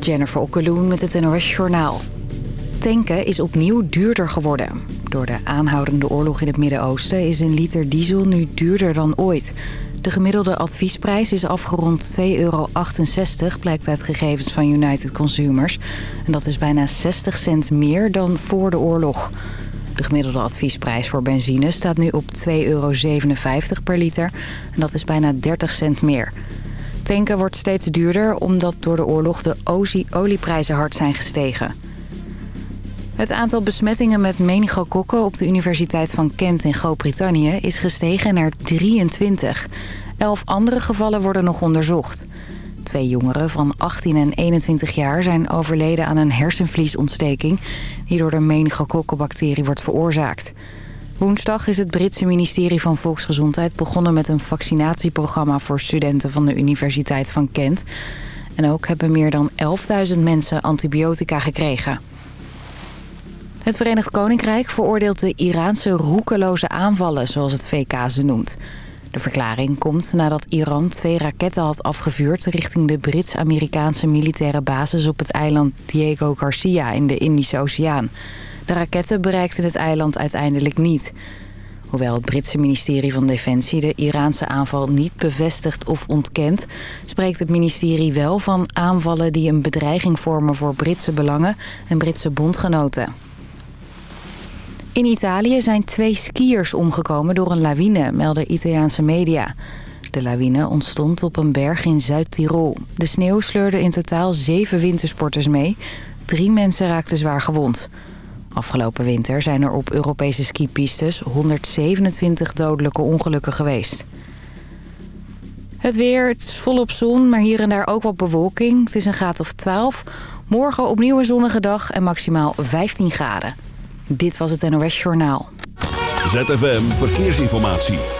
Jennifer Okkeloen met het NOS Journaal. Tanken is opnieuw duurder geworden. Door de aanhoudende oorlog in het Midden-Oosten is een liter diesel nu duurder dan ooit. De gemiddelde adviesprijs is afgerond 2,68 euro, blijkt uit gegevens van United Consumers. En dat is bijna 60 cent meer dan voor de oorlog. De gemiddelde adviesprijs voor benzine staat nu op 2,57 euro per liter. En dat is bijna 30 cent meer. Tanken wordt steeds duurder omdat door de oorlog de olieprijzen hard zijn gestegen. Het aantal besmettingen met meningokokken op de Universiteit van Kent in Groot-Brittannië is gestegen naar 23. Elf andere gevallen worden nog onderzocht. Twee jongeren van 18 en 21 jaar zijn overleden aan een hersenvliesontsteking... die door de meningokokkenbacterie wordt veroorzaakt. Woensdag is het Britse ministerie van Volksgezondheid begonnen met een vaccinatieprogramma voor studenten van de Universiteit van Kent. En ook hebben meer dan 11.000 mensen antibiotica gekregen. Het Verenigd Koninkrijk veroordeelt de Iraanse roekeloze aanvallen, zoals het VK ze noemt. De verklaring komt nadat Iran twee raketten had afgevuurd... richting de Brits-Amerikaanse militaire basis op het eiland Diego Garcia in de Indische Oceaan. De raketten bereikten het eiland uiteindelijk niet. Hoewel het Britse ministerie van Defensie de Iraanse aanval niet bevestigt of ontkent... spreekt het ministerie wel van aanvallen die een bedreiging vormen voor Britse belangen en Britse bondgenoten. In Italië zijn twee skiers omgekomen door een lawine, melden Italiaanse media. De lawine ontstond op een berg in Zuid-Tirol. De sneeuw sleurde in totaal zeven wintersporters mee. Drie mensen raakten zwaar gewond. Afgelopen winter zijn er op Europese skipistes 127 dodelijke ongelukken geweest. Het weer, het is volop zon, maar hier en daar ook wat bewolking. Het is een graad of 12. Morgen opnieuw een zonnige dag en maximaal 15 graden. Dit was het NOS Journaal. ZFM Verkeersinformatie.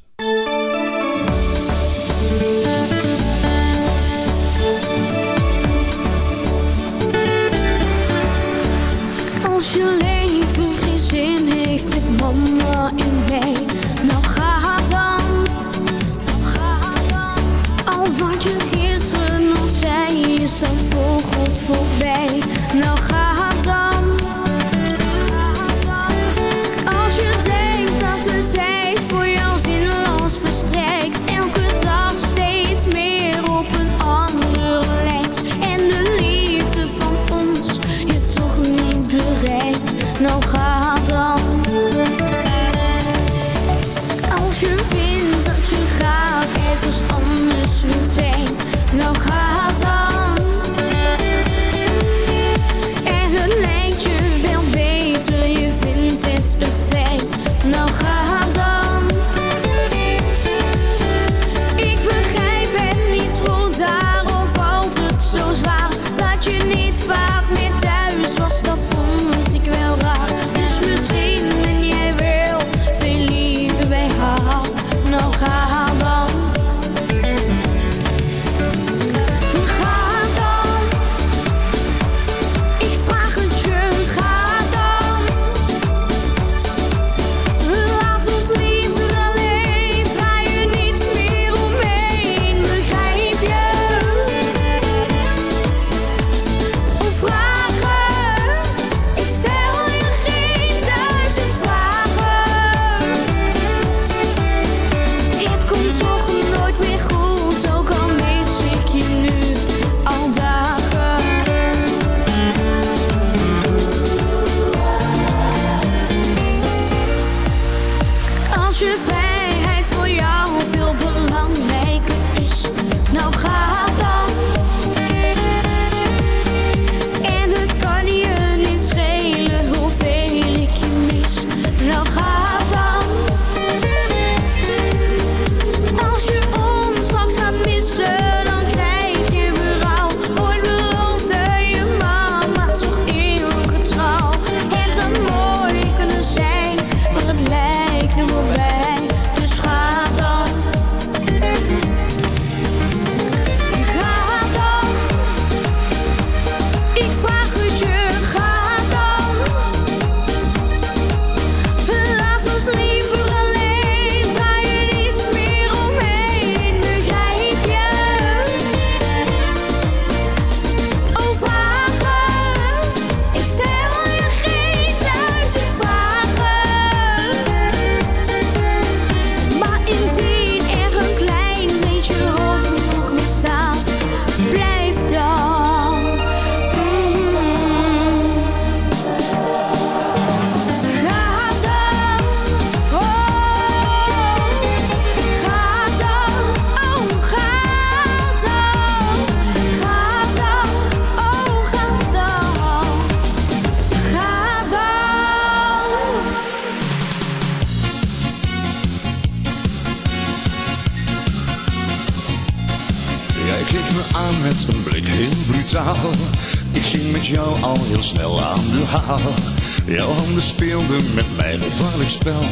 Met mij een gevaarlijk spel.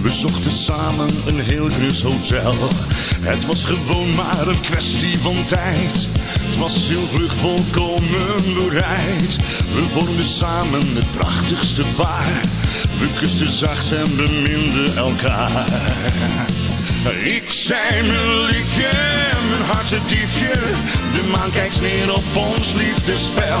We zochten samen een heel grus hotel. Het was gewoon maar een kwestie van tijd. Het was heel vlug volkomen bereid. We vormden samen het prachtigste paar. We kusten zacht en beminden elkaar. Ik zei mijn liefje, mijn hartediefje. De maan kijkt neer op ons liefdespel.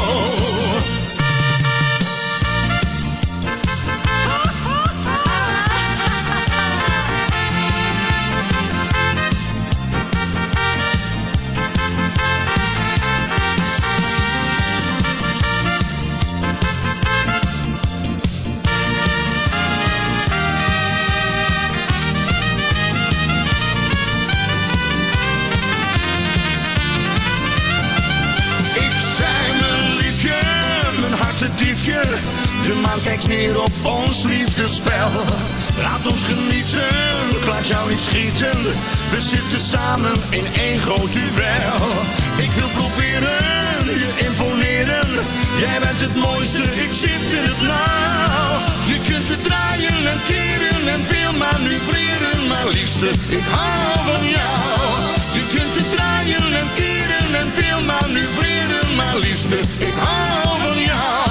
Kijkt neer op ons liefdespel. Laat ons genieten, laat jou niet schieten. We zitten samen in één groot duel. Ik wil proberen, je imponeren. Jij bent het mooiste, ik zit in het nauw. Je kunt het draaien en keren en veel manoeuvreren. Maar liefste, ik hou van jou. Je kunt het draaien en keren en veel manoeuvreren. Maar liefste, ik hou van jou.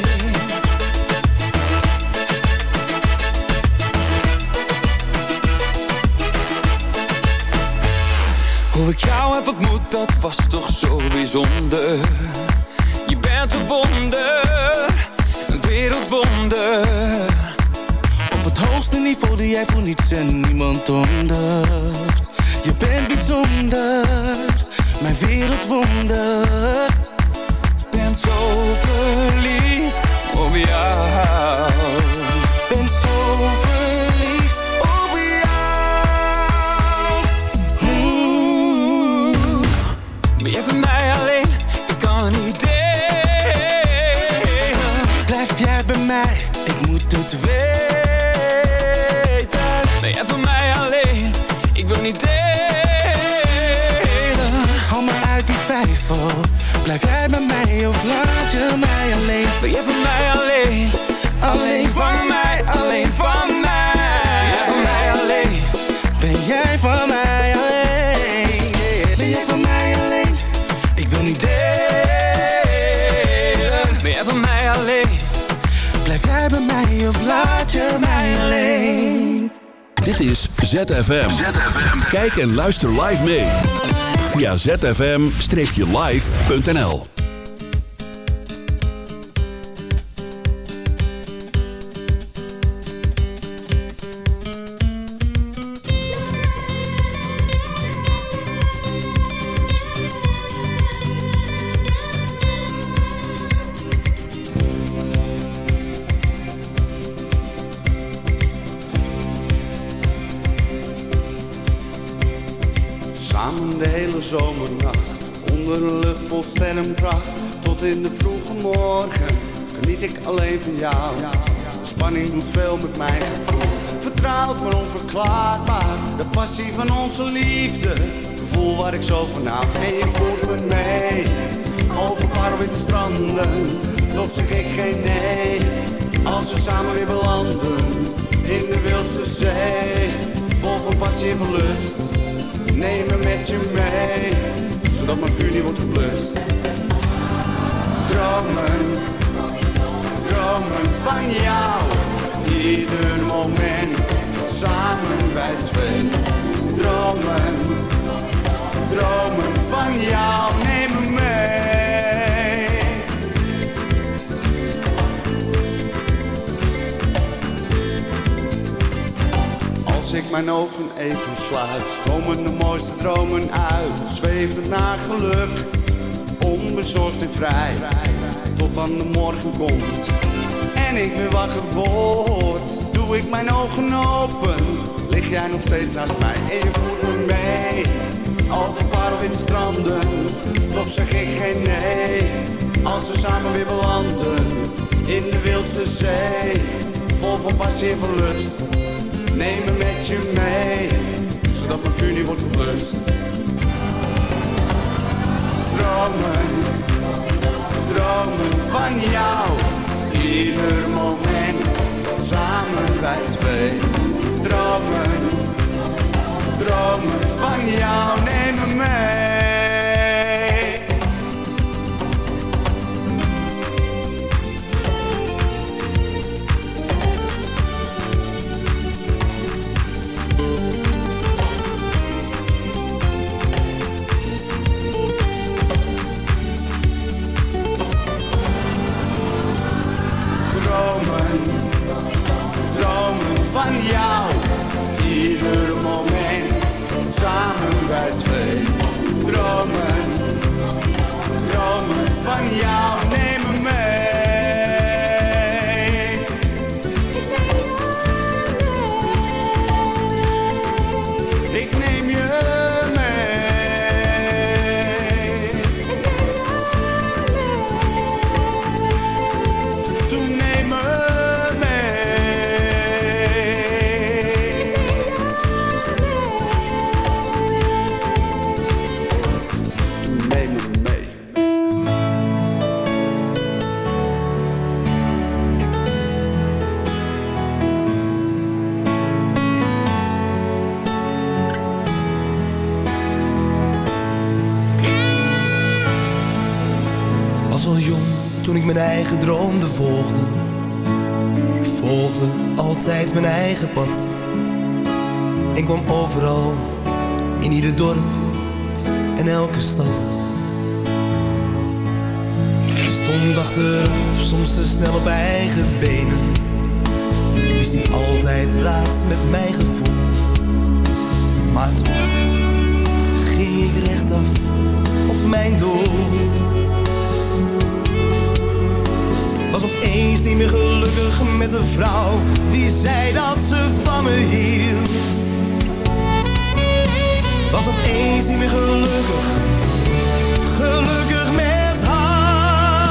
Hoe ik jou heb ontmoet, dat was toch zo bijzonder. Je bent een wonder, een wereldwonder. Op het hoogste niveau die jij voor niets en niemand onder. Je bent bijzonder, mijn wereldwonder. Ik ben zo verliefd op jou. Blijf jij bij mij of laat je mij alleen? Ben je van mij alleen? Alleen van mij, alleen van mij. Ben jij van mij alleen? Ben jij van mij alleen? Ben jij van mij alleen? Ik wil niet delen. Ben jij van mij alleen? Blijf jij bij mij of laat je mij alleen? Dit is ZFM ZFM Kijk en luister live mee. Via zfm-live.nl alleen van jou. De spanning doet veel met mijn gevoel. Vertrouwd maar onverklaarbaar, de passie van onze liefde. Gevoel waar ik zo van hou, en je me mee. Over parwitte stranden, toch zeg ik geen nee. Als we samen weer belanden, in de wildste zee. Vol van passie en van lust. Neem me met je mee, zodat mijn vuur niet wordt geblust. Dromen, dromen van jou, ieder moment, samen wij twee. Dromen, dromen van jou, neem me mee. Als ik mijn ogen even sluit, komen de mooiste dromen uit. Zwevend naar geluk, onbezorgd en vrij. Tot dan de morgen komt en ik weer wakker word. Doe ik mijn ogen open, lig jij nog steeds naast mij en je voert me mee. Over parelwitte stranden, toch zeg ik geen nee. Als we samen weer belanden, in de wildste zee. Vol van passie en van lust. Neem me met je mee, zodat mijn vuur niet wordt geblust. Dromen, dromen van jou, ieder moment, samen wij twee. Dromen, dromen van jou, neem me mee. Was al jong toen ik mijn eigen droomde volgde. Ik volgde altijd mijn eigen pad. En kwam overal, in ieder dorp en elke stad. Stond achteraf, soms te snel op eigen benen. Wist niet altijd raad met mijn gevoel. Maar toch ging ik rechtaf op mijn doel. Opeens niet meer gelukkig met de vrouw die zei dat ze van me hield. Was opeens niet meer gelukkig, gelukkig met haar.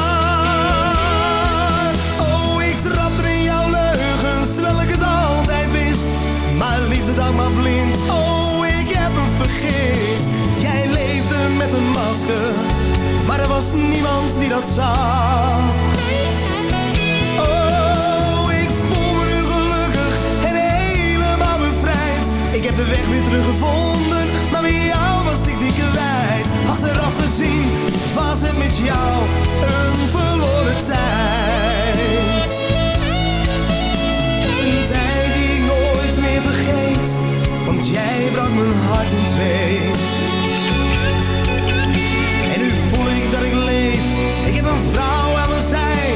Oh, ik trapte in jouw leugens, terwijl ik het altijd wist. Maar liefde dan blind, oh, ik heb hem vergist. Jij leefde met een masker, maar er was niemand die dat zag. Ik heb de weg weer teruggevonden, maar met jou was ik die kwijt. Achteraf gezien was het met jou een verloren tijd. Een tijd die ik nooit meer vergeet, want jij brak mijn hart in twee. En nu voel ik dat ik leef, ik heb een vrouw aan mijn zij,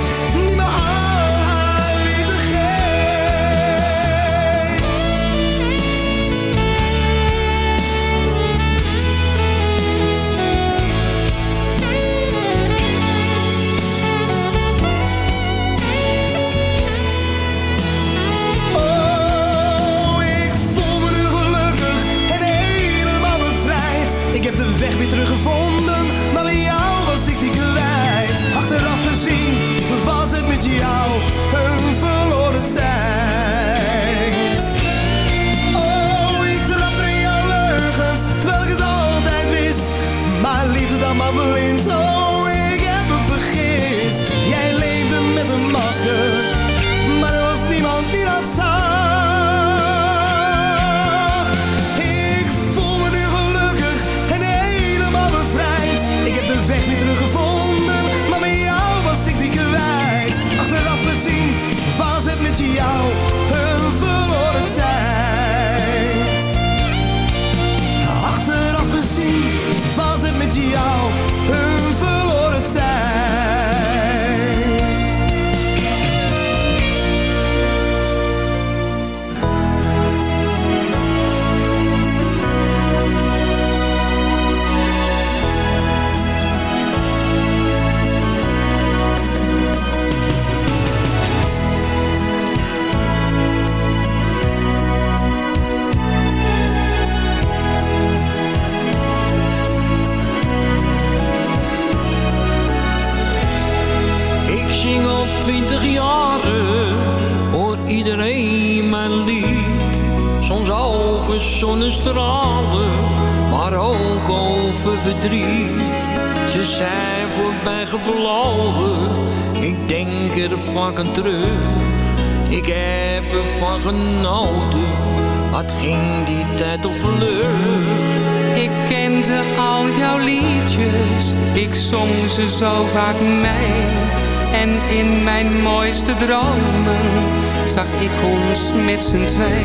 ze zo vaak mee. En in mijn mooiste dromen zag ik ons met z'n twee.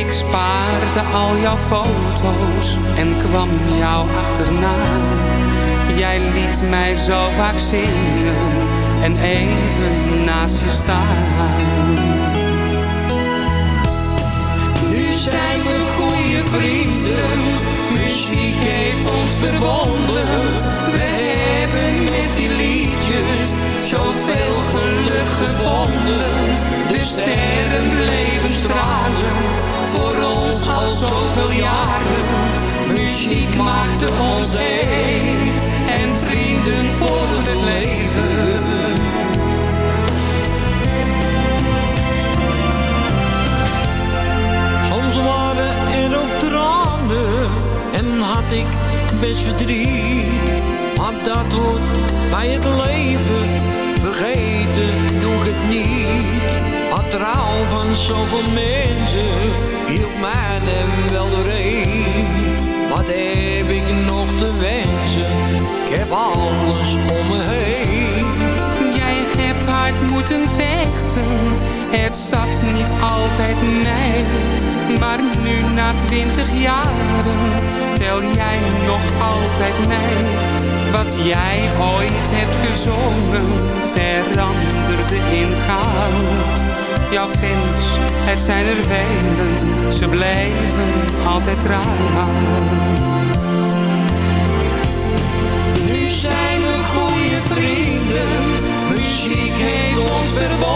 Ik spaarde al jouw foto's en kwam jou achterna. Jij liet mij zo vaak zingen en even naast je staan. Nu zijn we goede vrienden, muziek heeft ons verbonden. Zoveel geluk gevonden. De sterren bleven stralen, voor ons al zoveel jaren. Muziek maakte ons één, en vrienden voor het leven. Soms waren er ook tranen en had ik best verdriet. Maar dat hoort bij het leven, vergeten doe het niet. Maar trouw van zoveel mensen hielp mij hem wel doorheen. Wat heb ik nog te wensen, ik heb alles om me heen. Jij hebt hard moeten vechten, het zat niet altijd mij. Maar nu na twintig jaren tel jij nog altijd mij. Wat jij ooit hebt gezongen veranderde in goud. Jouw fans, het zijn er velen, ze blijven altijd trouw. Nu zijn we goede vrienden, muziek heeft ons verbonden.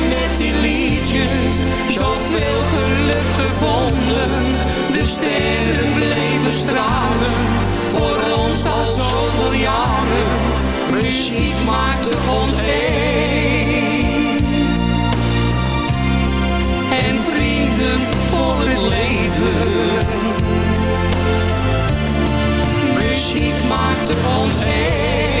zoveel geluk gevonden. De sterren bleven stralen, voor ons al zoveel jaren. Muziek maakte ons één En vrienden voor het leven. Muziek maakte ons één.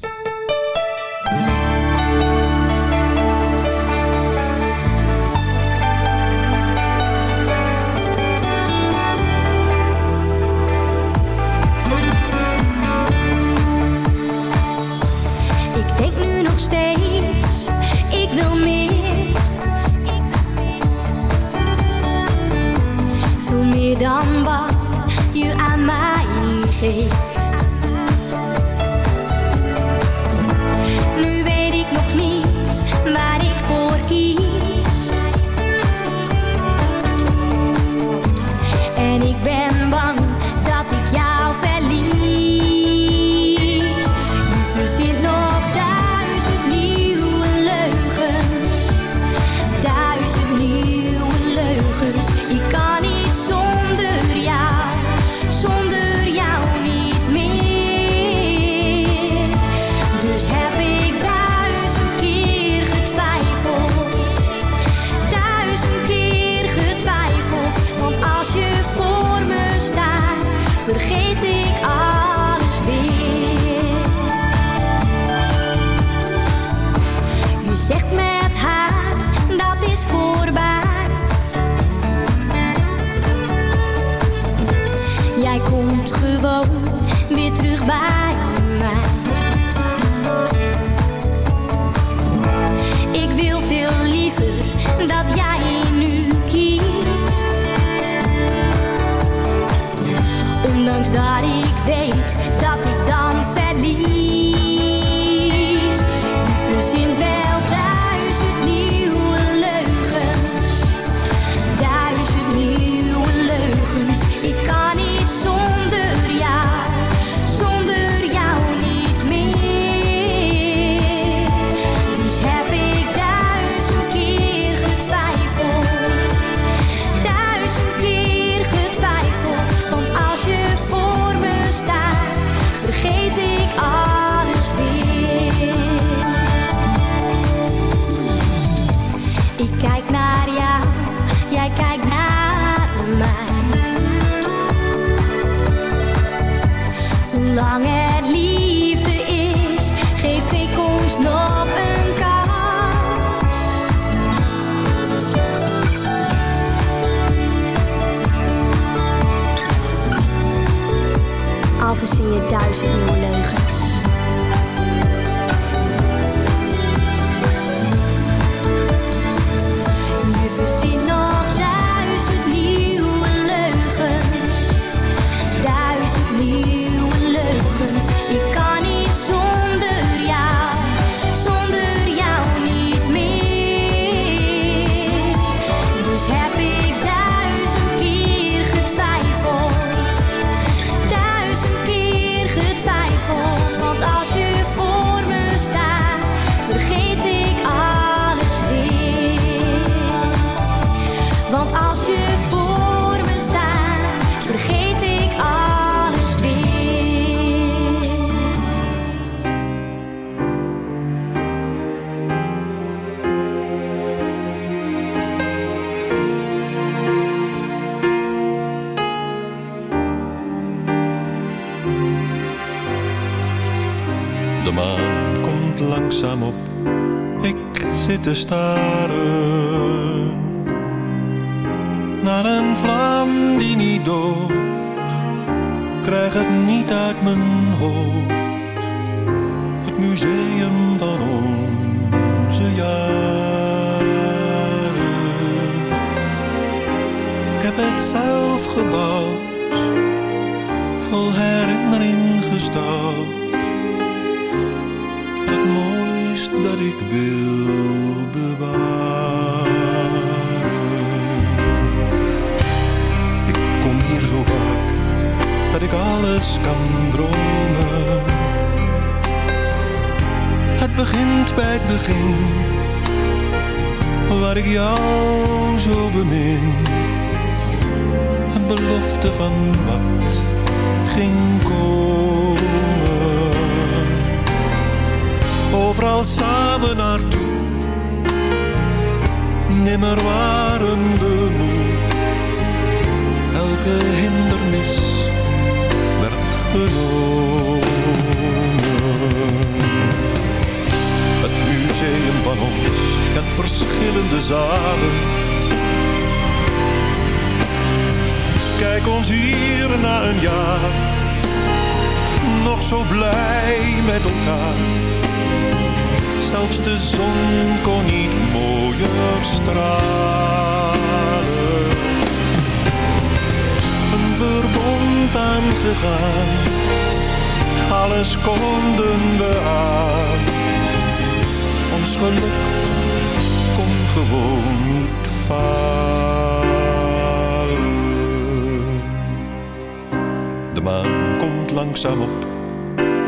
Geluk alles kan dromen. Het begint bij het begin, waar ik jou zo bemin. Een belofte van wat ging komen. Overal samen naartoe, nimmer waren we moe. Elke werd genomen. Het museum van ons kent verschillende zalen. Kijk ons hier na een jaar, nog zo blij met elkaar. Zelfs de zon kon niet mooier stralen. Een aangegaan, alles konden we aan. Ons geluk kon gewoon niet falen. De maan komt langzaam op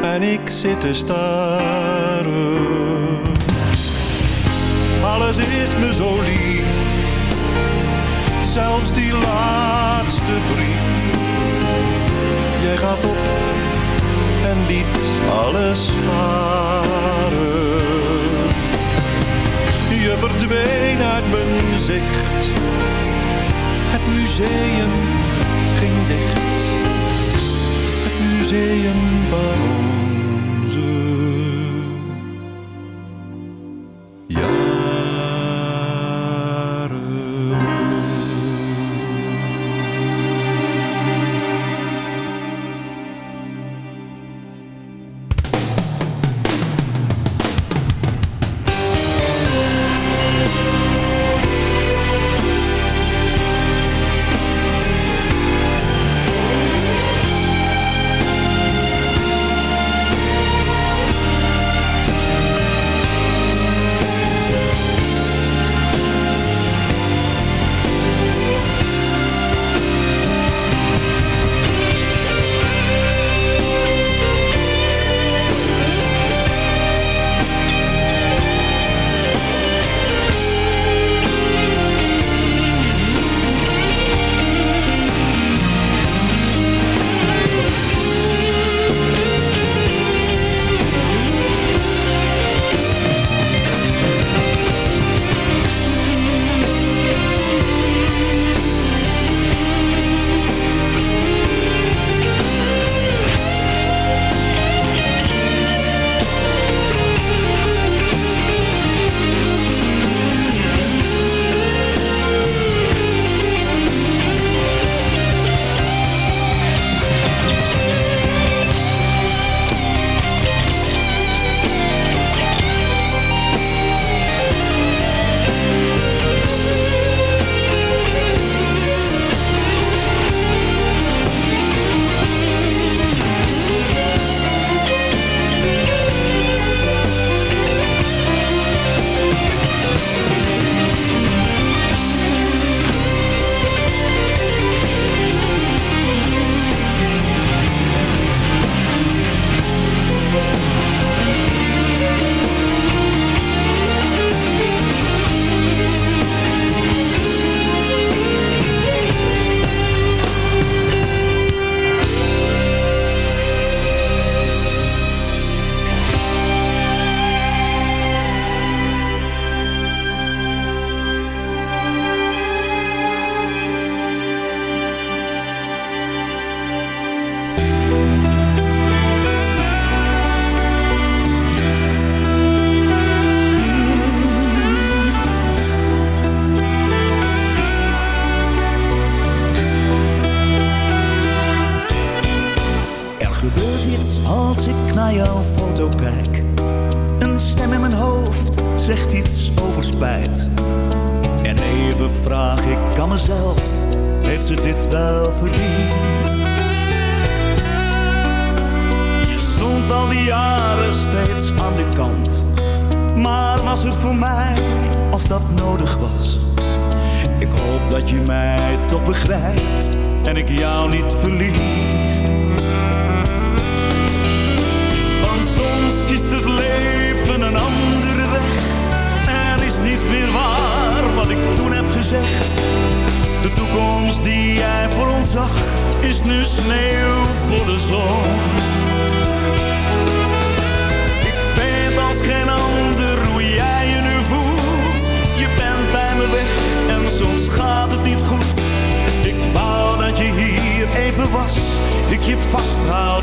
en ik zit te staren. Alles is me zo lief, zelfs die laatste brief. Jij gaf op en liet alles varen. Je verdween uit mijn zicht, het museum ging dicht. Het museum van onze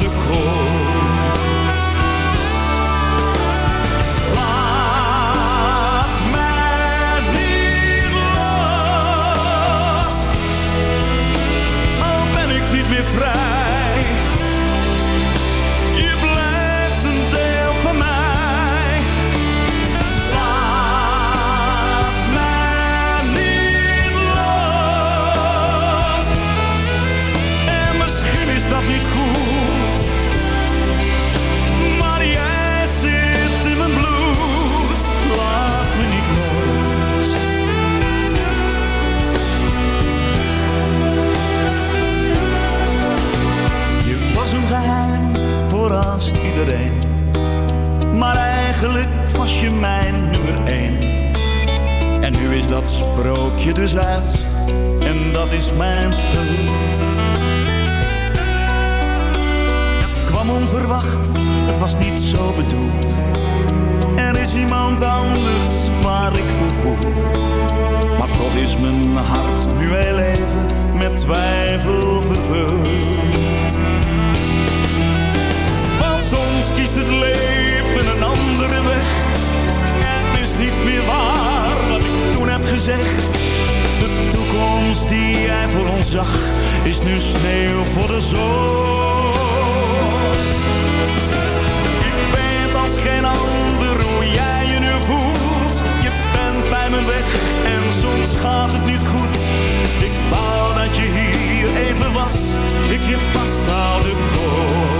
vasthouden kon. Maar eigenlijk was je mijn nummer één. En nu is dat sprookje dus uit. En dat is mijn schuld. Kwam onverwacht, het was niet zo bedoeld. Er is iemand anders waar ik voor voel. Maar toch is mijn hart nu heel even met twijfel vervuld. Kiest het leven een andere weg. Het is niets meer waar wat ik toen heb gezegd. De toekomst die jij voor ons zag, is nu sneeuw voor de zon. Ik weet als geen ander hoe jij je nu voelt. Je bent bij me weg en soms gaat het niet goed. Ik wou dat je hier even was, ik je vasthouden kon.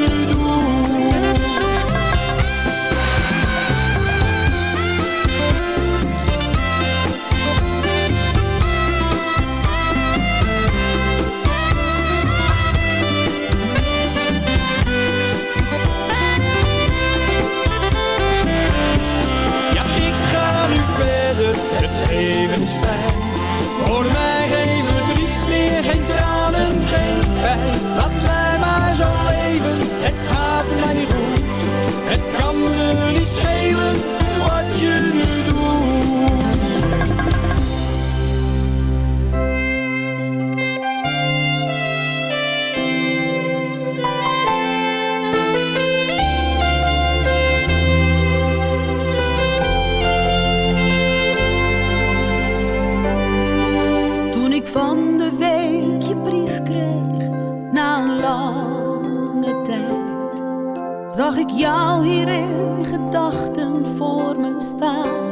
Jou hier in gedachten voor me staan.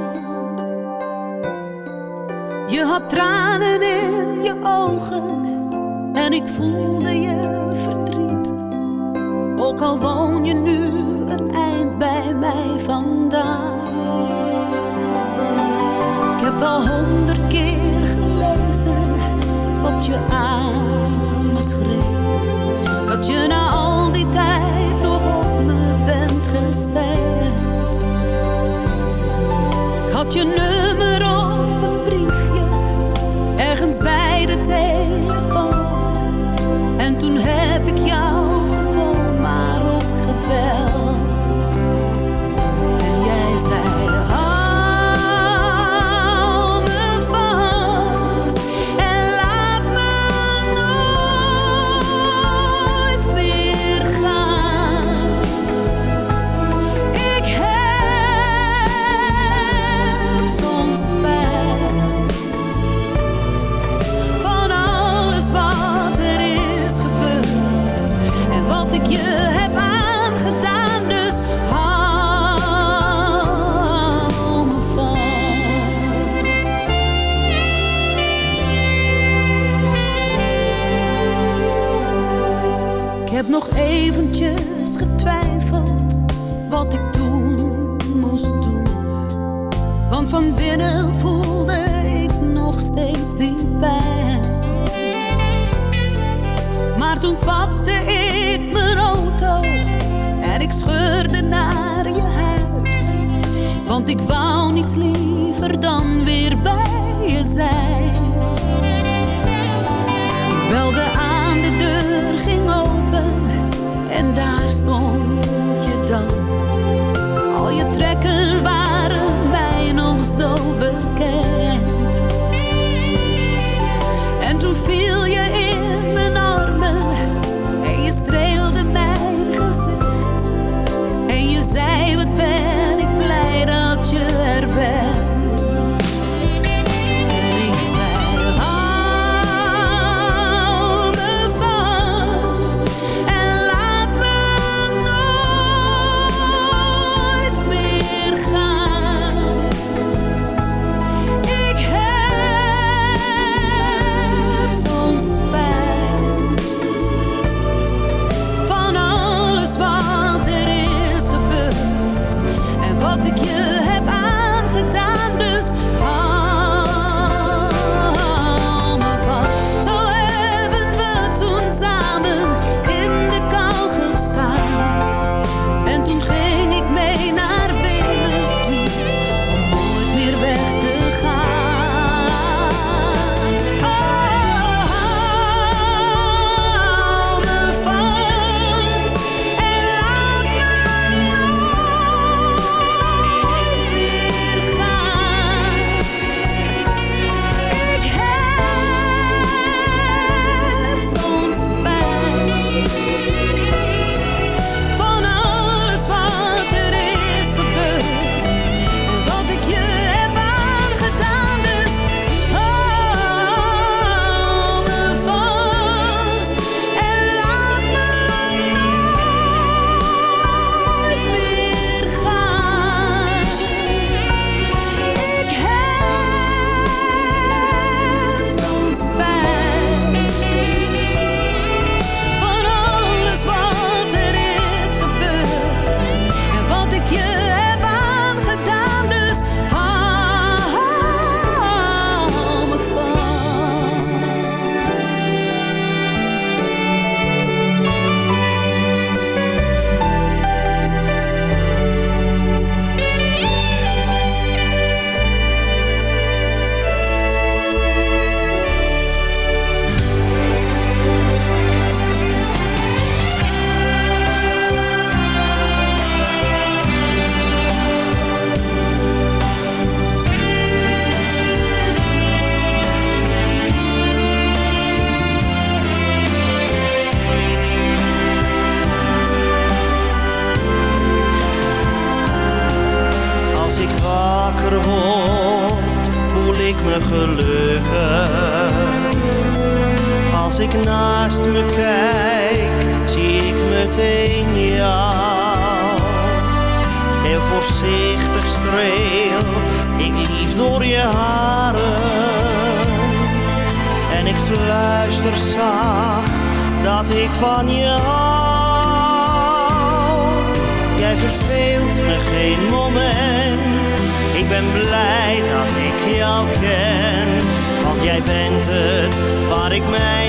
Je had tranen in je ogen en ik voelde je verdriet. Ook al woon je nu een eind bij mij vandaan. Ik heb al honderd keer gelezen wat je aan me schreef. Dat je na al die tijd Ik had je eventjes getwijfeld wat ik toen moest doen. Want van binnen voelde ik nog steeds die pijn. Maar toen pakte ik mijn auto en ik scheurde naar je huis. Want ik wou niets liever dan weer bij je zijn. Ik belde en daar stond ik mijn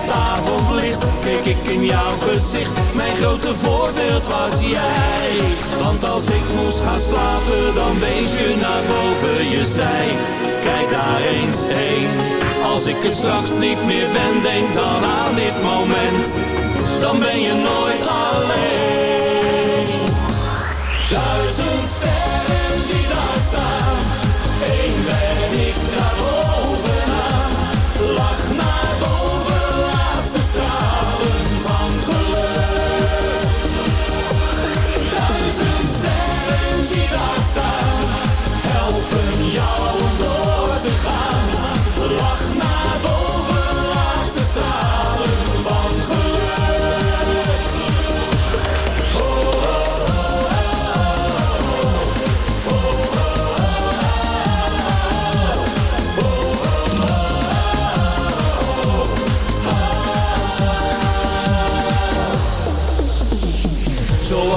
Het avondlicht keek ik in jouw gezicht, mijn grote voorbeeld was jij. Want als ik moest gaan slapen, dan wees je naar boven je zij. Kijk daar eens heen, als ik er straks niet meer ben, denk dan aan dit moment. Dan ben je nooit alleen. Duizend sterren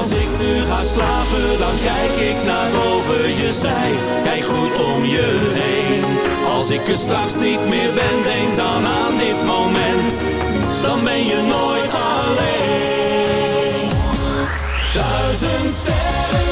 Als ik nu ga slapen, dan kijk ik naar boven je zij. Kijk goed om je heen. Als ik er straks niet meer ben, denk dan aan dit moment. Dan ben je nooit alleen. Duizend sterren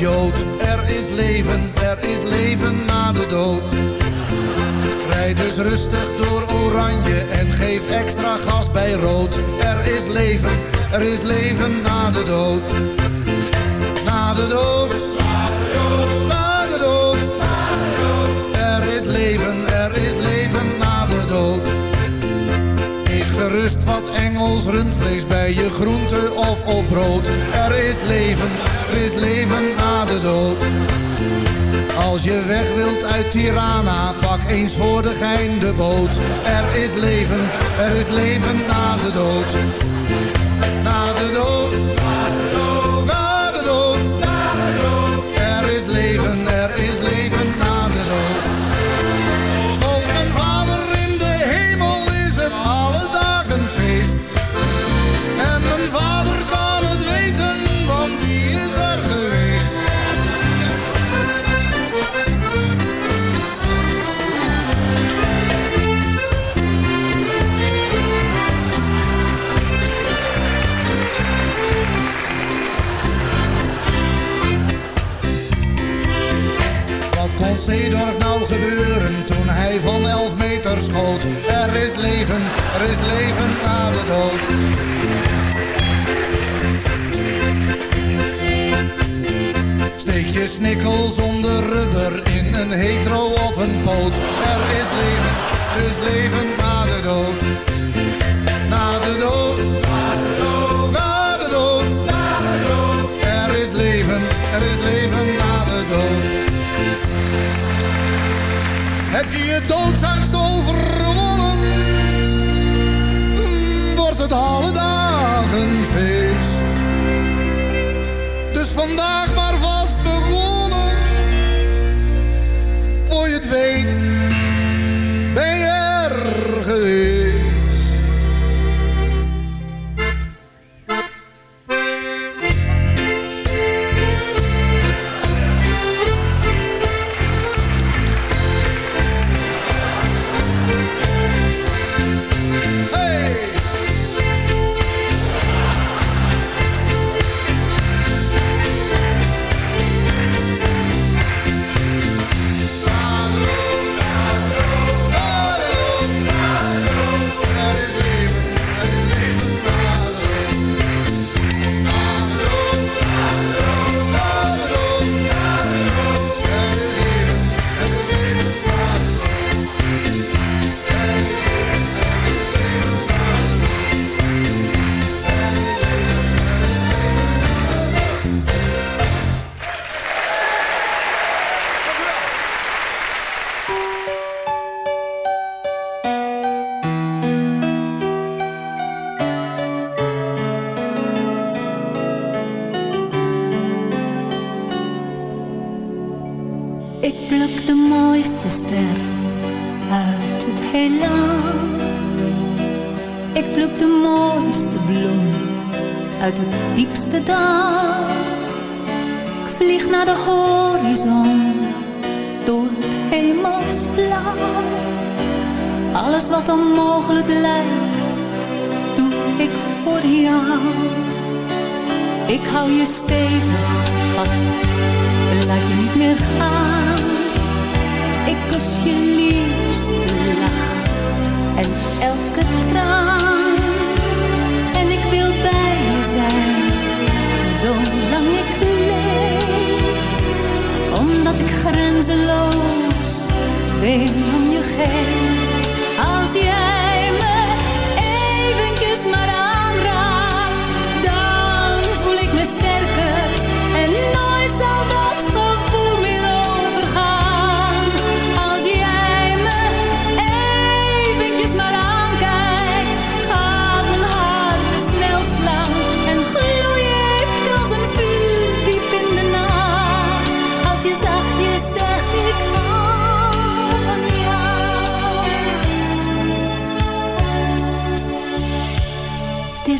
Er is leven, er is leven na de dood. Rijd dus rustig door oranje en geef extra gas bij rood. Er is leven, er is leven na de dood. Na de dood. Rundvlees bij je groente of op brood. Er is leven, er is leven na de dood. Als je weg wilt uit Tirana, pak eens voor de gein de boot. Er is leven, er is leven na de dood. Na de dood. Na de dood. Er is leven, er is leven Er is leven, er is leven na de dood. Steek je snikkel zonder rubber in een hetero of een poot. Er is leven, er is leven na de dood. Na de dood. Na de dood. Er is leven, er is leven na de dood. Heb je je doodsangst overwonnen? Dan Wordt het alle dagen feest. Dus vandaag uit het diepste dal. vlieg naar de horizon door het hemelsblauw. Alles wat onmogelijk lijkt, doe ik voor jou. Ik hou je stevig vast, laat je niet meer gaan. Ik kus je liefste lach en zijn, zolang ik leef. Omdat ik grenzeloos veel om je geef.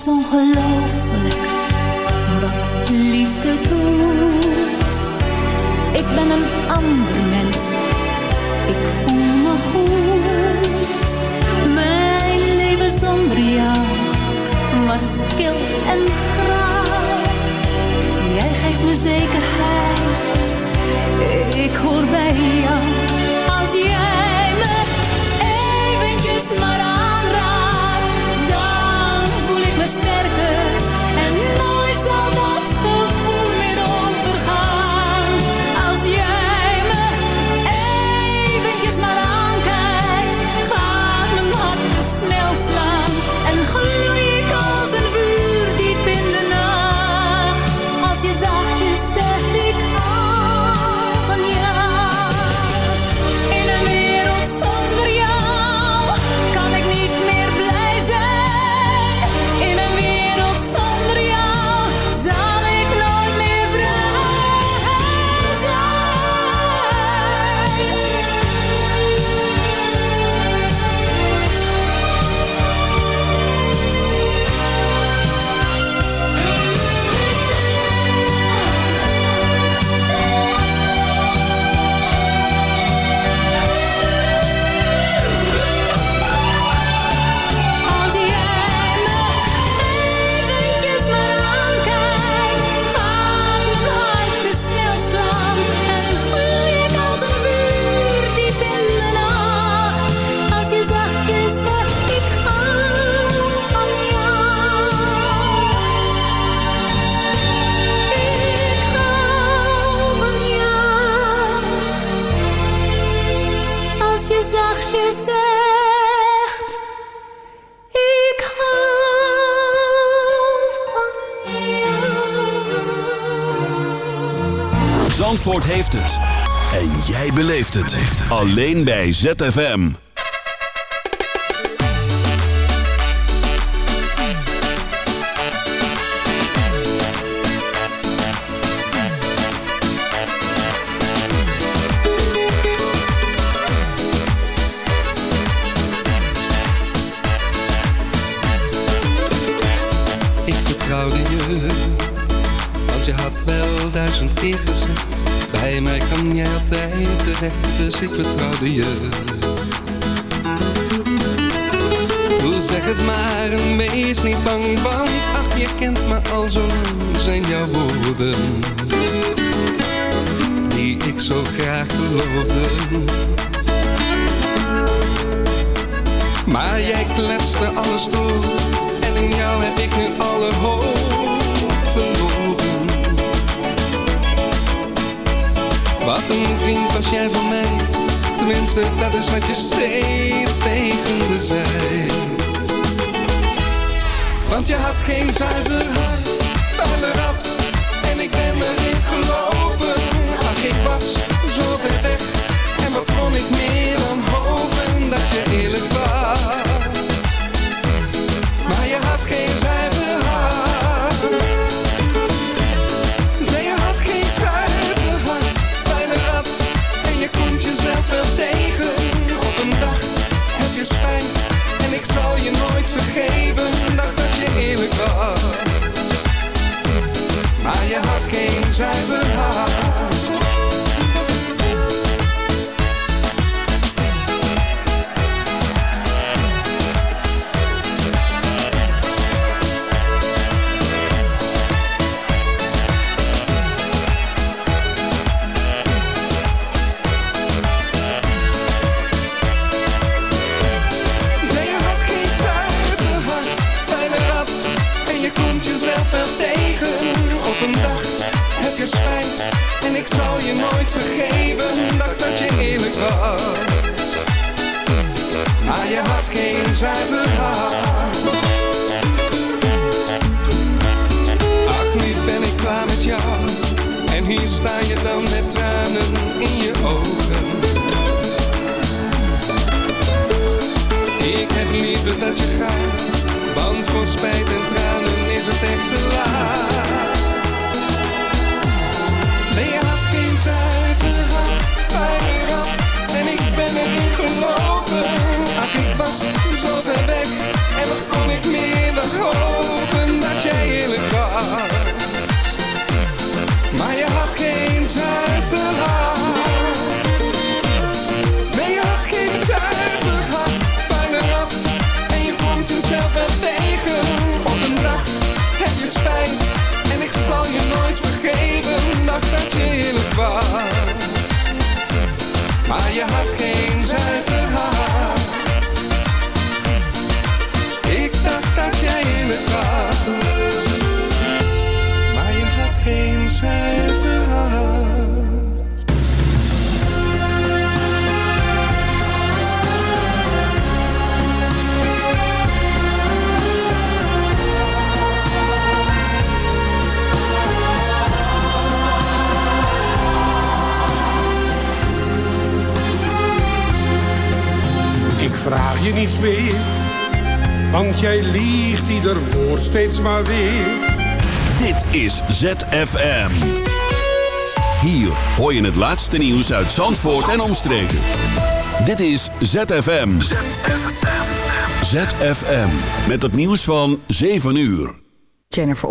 Is ongelooflijk wat liefde doet. Ik ben een ander mens, ik voel me goed. Mijn leven zonder jou was kil en graag. Jij geeft me zekerheid, ik hoor bij jou. Als jij me eventjes maar aanraakt, sterker. Het. En jij beleeft het. Alleen bij ZFM. Ik vertrouwde je, je had wel duizend keer gezegd. Bij mij kan jij altijd terecht, dus ik vertrouwde je. Doe zeg het maar en wees niet bang, want ach, je kent me al zo lang, zijn jouw woorden. Die ik zo graag geloofde. Maar jij kletste alles door en in jou heb ik nu alle hoop Wat een vriend was jij van mij, tenminste dat is wat je steeds tegen me zei. Want je had geen zuiver hart, vuile rat, en ik ben erin gelopen. Ach, ik was zo ver weg, en wat kon ik meer dan hopen dat je eerlijk was. Was. Zal je nooit vergeven. Dacht dat je eerlijk was, maar je had geen zuiver hart. Ach, nu ben ik klaar met jou. En hier sta je dan met tranen in je ogen. Ik heb liever dat Je niets meer, want jij liegt ieder woord steeds maar weer. Dit is ZFM. Hier hoor je het laatste nieuws uit Zandvoort en omstreken. Dit is ZFM. ZFM. Met het nieuws van 7 uur. Jennifer op